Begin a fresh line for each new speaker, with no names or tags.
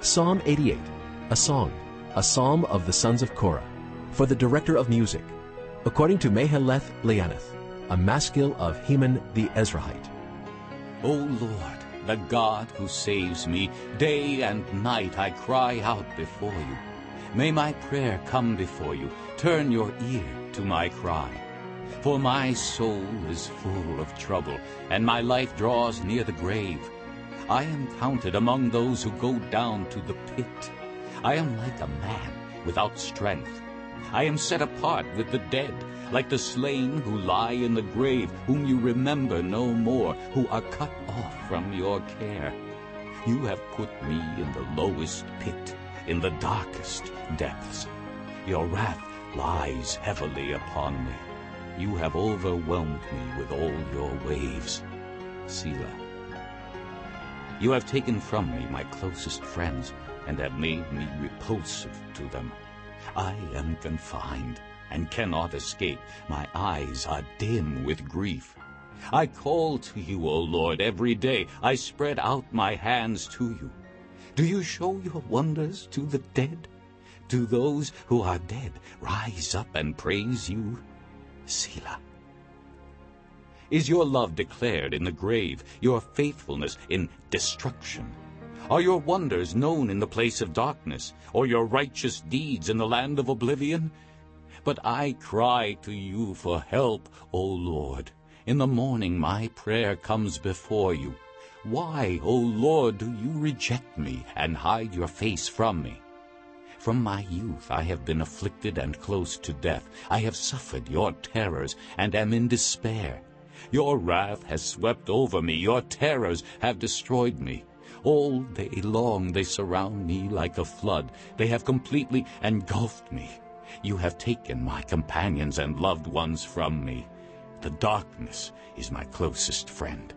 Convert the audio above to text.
Psalm 88, a song, a psalm of the sons of Korah, for the director of music, according to Mahalath Leannoth, a maskil of Heman the Ezrahite.
O Lord, the God who saves me, day and night I cry out before you. May my prayer come before you. Turn your ear to my cry. For my soul is full of trouble, and my life draws near the grave. I am counted among those who go down to the pit. I am like a man without strength. I am set apart with the dead, like the slain who lie in the grave, whom you remember no more, who are cut off from your care. You have put me in the lowest pit, in the darkest depths. Your wrath lies heavily upon me. You have overwhelmed me with all your waves. Selah. You have taken from me my closest friends, and have made me repulsive to them. I am confined, and cannot escape. My eyes are dim with grief. I call to you, O Lord, every day. I spread out my hands to you. Do you show your wonders to the dead? Do those who are dead rise up and praise you? Selah. Is your love declared in the grave, your faithfulness in destruction? Are your wonders known in the place of darkness, or your righteous deeds in the land of oblivion? But I cry to you for help, O Lord. In the morning my prayer comes before you. Why, O Lord, do you reject me and hide your face from me? From my youth I have been afflicted and close to death. I have suffered your terrors and am in despair. Your wrath has swept over me. Your terrors have destroyed me. All day long they surround me like a flood. They have completely engulfed me. You have taken my companions and loved ones from me. The darkness is my closest friend.